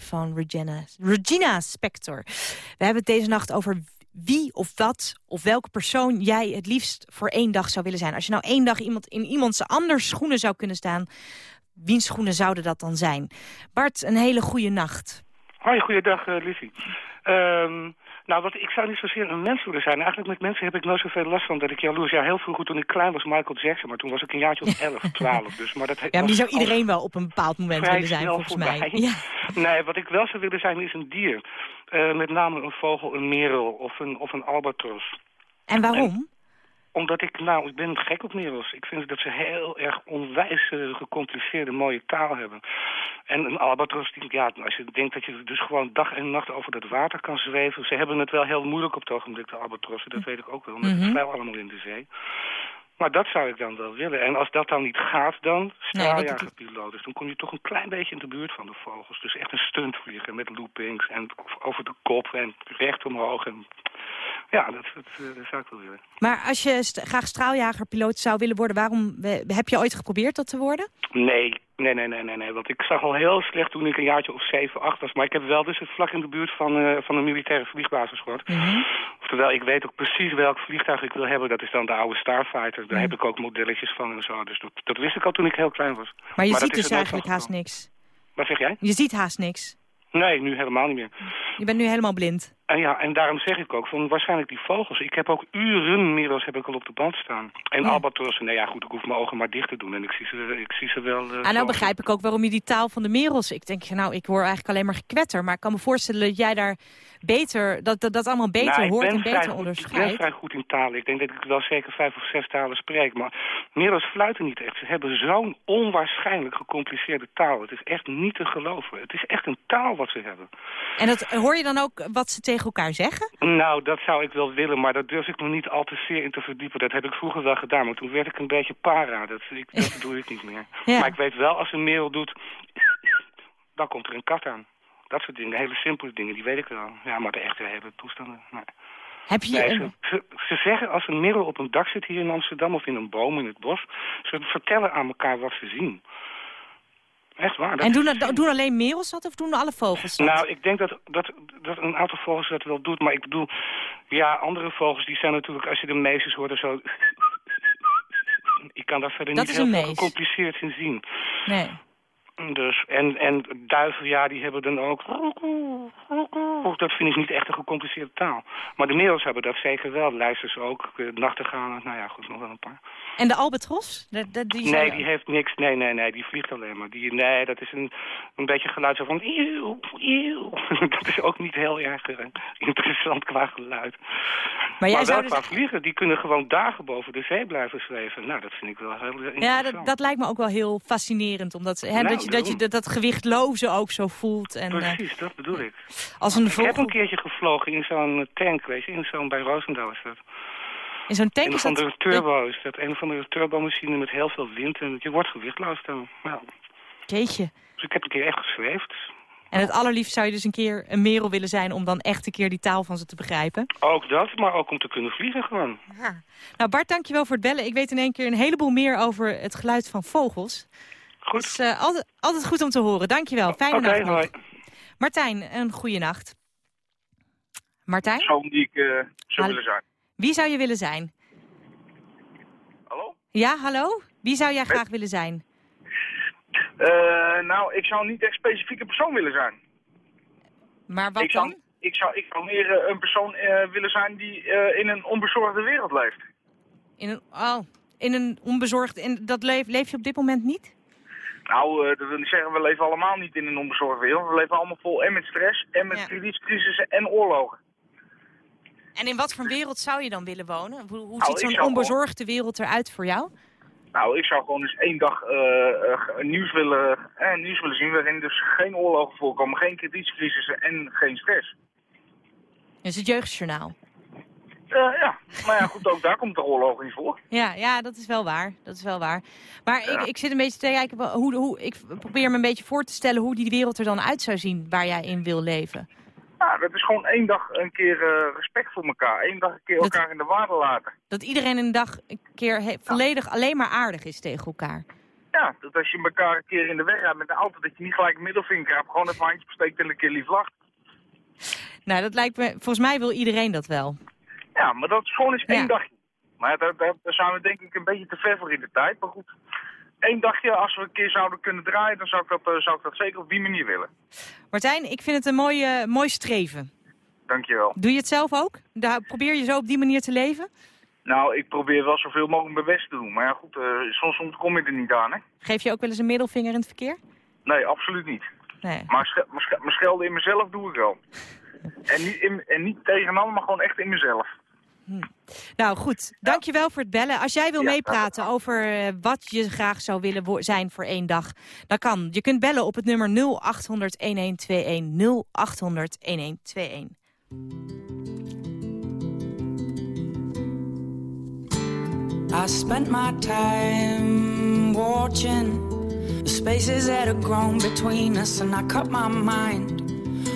Van Regina, Regina Spector. We hebben het deze nacht over wie of wat of welke persoon jij het liefst voor één dag zou willen zijn. Als je nou één dag iemand in iemands anders schoenen zou kunnen staan... wiens schoenen zouden dat dan zijn? Bart, een hele goede nacht. Hoi, goeiedag uh, Lizzie. Ehm, nou, wat, ik zou niet zozeer een mens willen zijn. Eigenlijk met mensen heb ik nooit zoveel last van dat ik jaloers. Ja, heel vroeger toen ik klein was, Michael Jackson. Maar toen was ik een jaartje of 11, 12. Dus, maar dat Ja, maar die zou iedereen wel op een bepaald moment willen zijn, volgens mij. Ja. Nee, wat ik wel zou willen zijn is een dier. Eh, met name een vogel, een merel of een, of een albatros. En waarom? Omdat ik, nou, ik ben gek op merels. Ik vind dat ze heel erg onwijs eh, gecompliceerde mooie taal hebben. En een albatros, die, ja, als je denkt dat je dus gewoon dag en nacht over dat water kan zweven. Ze hebben het wel heel moeilijk op het ogenblik, de albatrossen. Dat weet ik ook wel, omdat Mhm. het vrijwel allemaal in de zee. Maar dat zou ik dan wel willen. En als dat dan niet gaat, dan straaljagerpiloot. Dus dan kom je toch een klein beetje in de buurt van de vogels. Dus echt een stuntvliegen met loopings en over de kop en recht omhoog. En ja, dat, dat, eh, dat zou ik wel willen. Maar als je st- graag straaljagerpiloot zou willen worden... waarom heb je ooit geprobeerd dat te worden? Nee, nee, nee, nee, nee, nee. Want ik zag al heel slecht toen ik een jaartje of zeven, acht was. Maar ik heb wel dus het vlak in de buurt van, eh, van een militaire vliegbasis gehoord. Oftewel, ik weet ook precies welk vliegtuig ik wil hebben. Dat is dan de oude Starfighter. Daar heb ik ook modelletjes van en zo. Dus dat, dat wist ik al toen ik heel klein was. Maar je ziet dus eigenlijk haast niks. Wat zeg jij? Je ziet haast niks. Nee, nu helemaal niet meer. Je bent nu helemaal blind. En ja, en daarom zeg ik ook van waarschijnlijk die vogels. Ik heb ook uren merels heb ik al op de band staan. En albatrossen, nee ja goed, ik hoef mijn ogen maar dicht te doen. En ik zie ze, ik zie ze wel... eh, Ah, nou zo- begrijp ik ook waarom je die taal van de merels... Ik denk, nou, ik hoor eigenlijk alleen maar gekwetter. Maar ik kan me voorstellen dat jij daar beter... dat dat, dat allemaal beter Nou, hoort en beter goed- Ik ben onderscheidt. vrij goed in talen. Ik denk dat ik wel zeker vijf of zes talen spreek. Maar merels fluiten niet echt. Ze hebben zo'n onwaarschijnlijk gecompliceerde taal. Het is echt niet te geloven. Het is echt een taal wat ze hebben. En dat, hoor je dan ook wat ze tegen elkaar zeggen? Nou, dat zou ik wel willen, maar daar durf ik me niet al te zeer in te verdiepen. Dat heb ik vroeger wel gedaan, maar toen werd ik een beetje para. Dat, ik, dat doe ik niet meer. Ja. Maar ik weet wel, als een merel doet, dan komt er een kat aan. Dat soort dingen, hele simpele dingen, die weet ik wel. Ja, maar de echte hele toestanden, nee. Heb je Nee, een- ze zeggen als een merel op een dak zit hier in Amsterdam of in een boom in het bos, ze vertellen aan elkaar wat ze zien. Echt waar. dat En doen, doen alleen merels dat of doen alle vogels dat? nou, ik denk dat, dat, dat een aantal vogels dat wel doet. Maar ik bedoel, ja, andere vogels die zijn natuurlijk, als je de meisjes hoort, zo... Ik kan daar verder Dat niet heel veel gecompliceerd in zien. Nee. Dus, en, en duiven, ja, die hebben dan ook... Dat vind ik niet echt een gecompliceerde taal. Maar de merels hebben dat zeker wel. Lijsters ook, eh, nachtegalen, nou ja, goed, nog wel een paar. En de albatros? De, de- die nee, die heeft niks. Nee, nee, nee, die vliegt alleen maar. Die, nee, dat is een, een beetje geluid zo van... Eeuw, eeuw. Dat is ook niet heel erg eh, interessant qua geluid. Maar jij wel zou dus- qua vliegen, die kunnen gewoon dagen boven de zee blijven zweven. Nou, dat vind ik wel heel Ja, interessant. dat, dat lijkt me ook wel heel fascinerend. Omdat, hè, Nou, dat je dat, je dat, dat gewichtloze ook zo voelt. En, eh, Precies, dat bedoel ik. als een Ik heb vogel een keertje gevlogen in zo'n tank, weet je, in zo'n, bij Roosendaal is dat. in zo'n tank een is dat... andere turbo is dat. Een of andere turbomachine met heel veel wind en je wordt gewichtloos dan. Ja. Jeetje. Dus ik heb een keer echt gezweefd. En het allerliefst zou je dus een keer een merel willen zijn... om dan echt een keer die taal van ze te begrijpen. Ook dat, maar ook om te kunnen vliegen gewoon. Nou Bart, dankjewel voor het bellen. Ik weet in één keer een heleboel meer over het geluid van vogels. Goed. Dus uh, altijd, altijd goed om te horen. Dankjewel. Fijne Oké, nacht hoi. Martijn, een goede nacht. Martijn? persoon die ik eh, zou willen zijn. Wie zou je willen zijn? Hallo? Ja, hallo? Wie zou jij graag willen zijn? Eh, nou, ik zou niet echt specifieke persoon willen zijn. Maar wat ik dan? Zou, ik, zou, ik zou meer eh, een persoon eh, willen zijn die eh, in een onbezorgde wereld leeft. In een, oh, in een onbezorgd... In, dat leef, leef je op dit moment niet? Nou, eh, dat wil niet zeggen, we leven allemaal niet in een onbezorgde wereld. We leven allemaal vol en met stress en met kredietcrisissen en oorlogen. En in wat voor wereld zou je dan willen wonen? Hoe, hoe Nou, ziet zo'n onbezorgde wereld eruit voor jou? Nou, ik zou gewoon eens één dag eh, eh, nieuws, willen, nieuws willen zien waarin dus geen oorlogen voorkomen, geen kredietcrisissen en geen stress. Dus het jeugdjournaal. Eh, ja, maar ja, goed, ook daar komt de oorlog in voor. Ja, ja, dat is wel waar. Dat is wel waar. Maar ik, ik zit een beetje te kijken, hoe, hoe, ik probeer me een beetje voor te stellen hoe die wereld er dan uit zou zien waar jij in wil leven. Ja, dat is gewoon één dag een keer eh, respect voor elkaar. Eén dag een keer elkaar in de waarde laten. Dat iedereen een dag een keer he- volledig alleen maar aardig is tegen elkaar. Ja, dat als je elkaar een keer in de weg rijdt met de auto, dat je niet gelijk een middelvinger hebt. Gewoon even handje besteekt en een keer lief lacht. Nou, dat lijkt me, volgens mij wil iedereen dat wel. Ja, maar dat is gewoon eens één dagje. Maar daar, daar, daar zijn we denk ik een beetje te ver voor in de tijd. Maar goed, één dagje, als we een keer zouden kunnen draaien, dan zou ik dat, eh, zou ik dat zeker op die manier willen. Martijn, ik vind het een mooi, mooi streven. Dankjewel. Doe je het zelf ook? Daar, probeer je zo op die manier te leven? Nou, ik probeer wel zoveel mogelijk mijn best te doen. Maar ja, goed, eh, soms ontkom je er niet aan, hè. Geef je ook wel eens een middelvinger in het verkeer? Nee, absoluut niet. Nee. Maar sch maar sch- maar schelden in mezelf doe ik wel. en, niet in, en niet tegen een ander, maar gewoon echt in mezelf. Nou goed, dankjewel voor het bellen. Als jij wil meepraten over eh, wat je graag zou willen zijn voor één dag, dan kan. Je kunt bellen op het nummer 0800 1121 0800 1121. I spent my time watching the spaces that have grown between us, and I cut my mind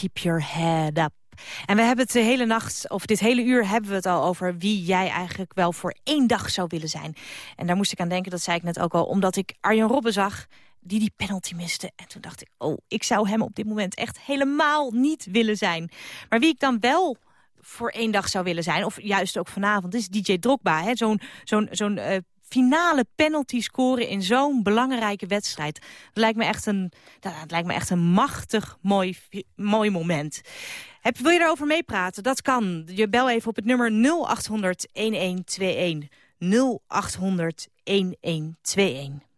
keep your head up. En we hebben het de hele nacht, of dit hele uur hebben we het al over wie jij eigenlijk wel voor één dag zou willen zijn. En daar moest ik aan denken, dat zei ik net ook al, omdat ik Arjen Robben zag die die penalty miste. En toen dacht ik, oh, ik zou hem op dit moment echt helemaal niet willen zijn. Maar wie ik dan wel voor één dag zou willen zijn, of juist ook vanavond, is DJ Drogba. Zo'n zo'n zo'n eh, finale penalty scoren in zo'n belangrijke wedstrijd. Dat lijkt me echt een, dat lijkt me echt een machtig mooi, mooi moment. Heb, wil je daarover meepraten? Dat kan. Je bel even op het nummer 0800 1121. 0800 1121.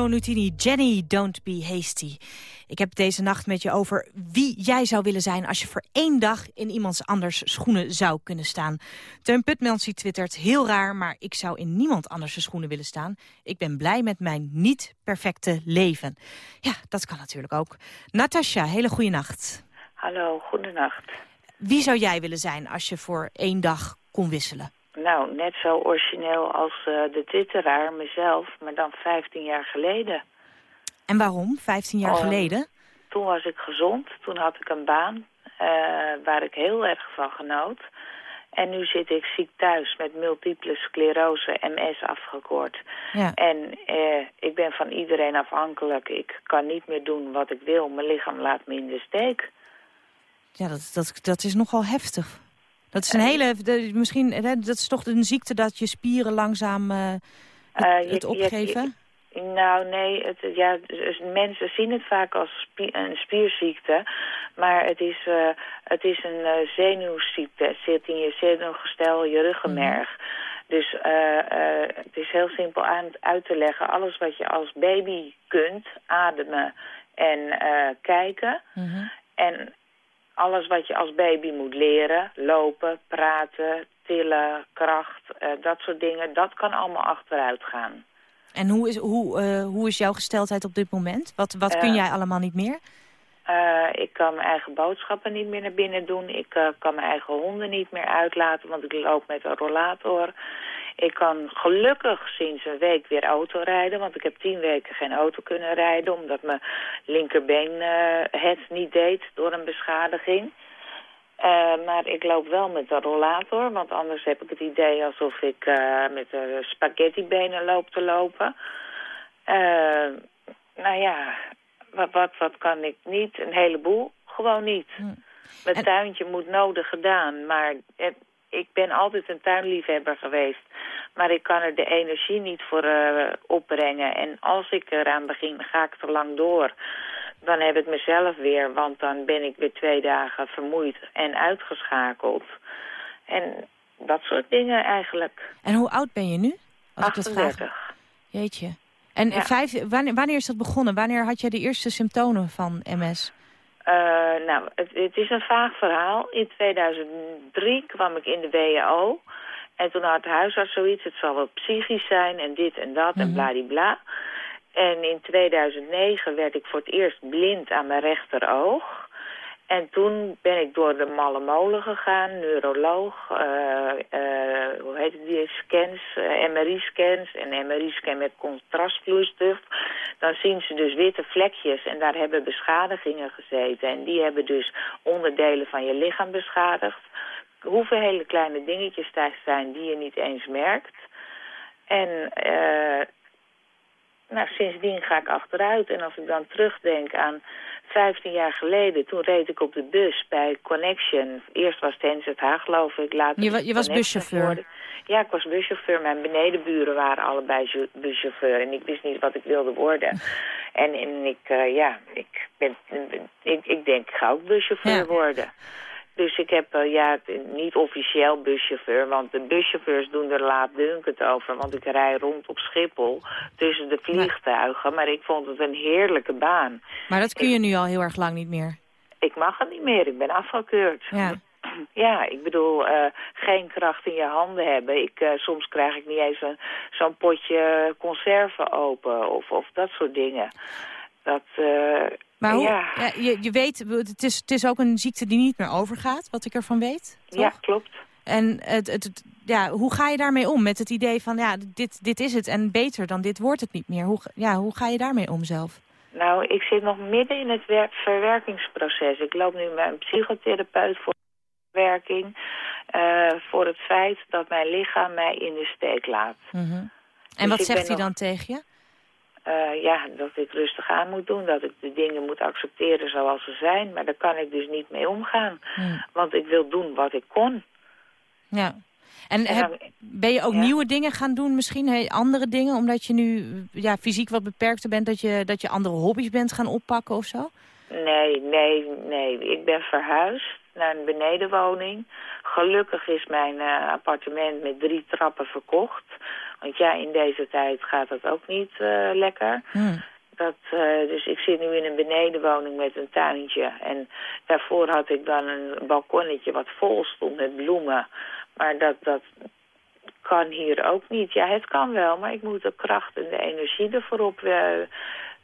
Paolo Nutini, Jenny, don't be hasty. Ik heb deze nacht met je over wie jij zou willen zijn... als je voor één dag in iemands anders schoenen zou kunnen staan. Teun Putmelsie twittert, heel raar, maar ik zou in niemand anders schoenen willen staan. Ik ben blij met mijn niet-perfecte leven. Ja, dat kan natuurlijk ook. Natasja, hele goede nacht. Hallo, goedenacht. Wie zou jij willen zijn als je voor één dag kon wisselen? Nou, net zo origineel als eh, de twitteraar, mezelf, maar dan 15 jaar geleden. En waarom? 15 jaar Oh, geleden? Toen was ik gezond, toen had ik een baan eh, waar ik heel erg van genoot. En nu zit ik ziek thuis met multiple sclerose, MS afgekort. Ja. En eh, ik ben van iedereen afhankelijk. Ik kan niet meer doen wat ik wil. Mijn lichaam laat me in de steek. Ja, dat, dat, dat is nogal heftig. Dat is een hele, de- misschien, hè, dat is toch een ziekte dat je spieren langzaam eh, het, Eh, je- het opgeven? je- nou, nee, het, ja, dus mensen zien het vaak als een spierziekte. Maar het is, eh, het is een eh, zenuwziekte. Het zit in je zenuwgestel, je ruggenmerg. Dus eh, eh, het is heel simpel aan, uit te leggen. Alles wat je als baby kunt, ademen en eh, kijken. En alles wat je als baby moet leren, lopen, praten, tillen, kracht, eh, dat soort dingen, dat kan allemaal achteruit gaan. En hoe is, hoe, eh, hoe is jouw gesteldheid op dit moment? Wat, wat kun Eh, jij allemaal niet meer? Ik kan mijn eigen boodschappen niet meer naar binnen doen. Ik kan mijn eigen honden niet meer uitlaten, want ik loop met een rollator. Ik kan gelukkig sinds een week weer auto rijden, want ik heb tien weken geen auto kunnen rijden... omdat mijn linkerbeen eh, het niet deed door een beschadiging. Eh, maar ik loop wel met een rollator, want anders heb ik het idee alsof ik eh, met spaghettibenen loop te lopen. Nou ja, wat, wat, wat kan ik niet? Een heleboel, gewoon niet. Mijn tuintje moet nodig gedaan, maar ik ben altijd een tuinliefhebber geweest. Maar ik kan er de energie niet voor uh, opbrengen. En als ik eraan begin, ga ik te lang door. Dan heb ik mezelf weer, want dan ben ik weer twee dagen vermoeid en uitgeschakeld. En dat soort dingen eigenlijk. En hoe oud ben je nu? Als ik dat 38. vraag. Jeetje. En Ja. vijf, wanneer, wanneer is dat begonnen? Wanneer had jij de eerste symptomen van MS? Uh, nou, het, het, is een vaag verhaal. In 2003 kwam ik in de WHO. En toen had de huisarts zoiets, het zal wel psychisch zijn en dit en dat Mhm. en bladibla. En in 2009 werd ik voor het eerst blind aan mijn rechteroog. En toen ben ik door de malle molen gegaan, neuroloog, uh, uh, hoe heet het die, scans, uh, MRI-scans en MRI-scan met contrastvloeistof. Dan zien ze dus witte vlekjes en daar hebben beschadigingen gezeten. En die hebben dus onderdelen van je lichaam beschadigd. Hoeveel hele kleine dingetjes daar zijn die je niet eens merkt. En nou, sindsdien ga ik achteruit. En als ik dan terugdenk aan 15 jaar geleden, toen reed ik op de bus bij Connection. Eerst was het NZH, geloof ik. Later je, je was buschauffeur? Geworden. Ja, ik was buschauffeur. Mijn benedenburen waren allebei buschauffeur. En ik wist niet wat ik wilde worden. En, en ik, uh, ja, ik, ben, ik, ik denk, ik ga ook buschauffeur ja. worden. Dus ik heb, uh, ja, niet officieel buschauffeur, want de buschauffeurs doen er laat het over. Want ik rij rond op Schiphol tussen de vliegtuigen, maar ik vond het een heerlijke baan. Maar dat kun je ik, nu al heel erg lang niet meer? Ik mag het niet meer, ik ben afgekeurd. Ja. Ja, ik bedoel, uh, geen kracht in je handen hebben. Ik, uh, soms krijg ik niet eens zo'n potje conserven open of, of dat soort dingen. Dat, uh, maar hoe, ja. ja je, je weet, het is, het is ook een ziekte die niet meer overgaat, wat ik ervan weet. Toch? Ja, klopt. En het, het, het, ja, hoe ga je daarmee om met het idee van, ja, dit, dit is het en beter dan dit wordt het niet meer. Hoe, ja, hoe ga je daarmee om zelf? Nou, ik zit nog midden in het verwerkingsproces. Ik loop nu met een psychotherapeut voor werking uh, voor het feit dat mijn lichaam mij in de steek laat. Mm -hmm. En dus wat zegt hij nog... dan tegen je? Uh, ja, dat ik rustig aan moet doen, dat ik de dingen moet accepteren zoals ze zijn. Maar daar kan ik dus niet mee omgaan, mm. want ik wil doen wat ik kon. Ja. En heb, ben je ook ja. nieuwe dingen gaan doen misschien, hey, andere dingen, omdat je nu ja, fysiek wat beperkter bent, dat je, dat je andere hobby's bent gaan oppakken of zo? Nee, nee, nee. Ik ben verhuisd naar een benedenwoning. Gelukkig is mijn uh, appartement met drie trappen verkocht. Want ja, in deze tijd gaat dat ook niet eh, lekker. Dat, eh, dus ik zit nu in een benedenwoning met een tuintje. En daarvoor had ik dan een balkonnetje wat vol stond met bloemen. Maar dat, dat kan hier ook niet. Ja, het kan wel, maar ik moet de kracht en de energie ervoor op, eh,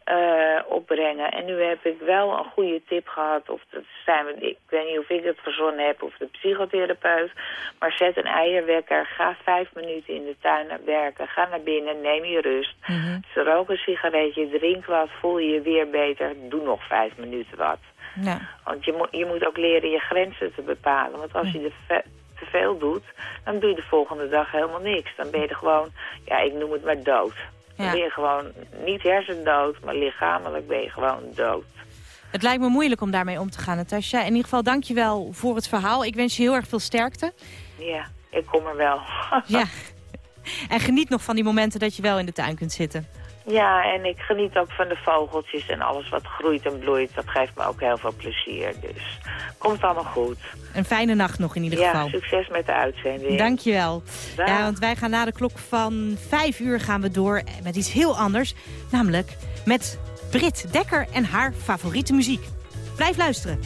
eh, opbrengen. En nu heb ik wel een goede tip gehad. Of dat zijn we, ik weet niet of ik het verzonnen heb of de psychotherapeut. Maar zet een eierwekker. Ga vijf minuten in de tuin werken. Ga naar binnen. Neem je rust. Dus rook een sigaretje. Drink wat. Voel je je weer beter. Doe nog vijf minuten wat. Ja. Want je, moet je moet ook leren je grenzen te bepalen. Want als je ve- te veel doet, dan doe je de volgende dag helemaal niks. Dan ben je er gewoon, ja, ik noem het maar dood. Ja. ben je gewoon niet hersendood, maar lichamelijk ben je gewoon dood. Het lijkt me moeilijk om daarmee om te gaan, Natasja. In ieder geval, dank je wel voor het verhaal. Ik wens je heel erg veel sterkte. Ja, ik kom er wel. Ja. En geniet nog van die momenten dat je wel in de tuin kunt zitten. Ja, en ik geniet ook van de vogeltjes en alles wat groeit en bloeit. Dat geeft me ook heel veel plezier. Dus komt allemaal goed. Een fijne nacht nog in ieder ja, geval. succes met de uitzending. Dank je wel. Dag. Ja, want wij gaan na de klok van vijf uur gaan we door met iets heel anders. Namelijk met Brit Dekker en haar favoriete muziek. Blijf luisteren.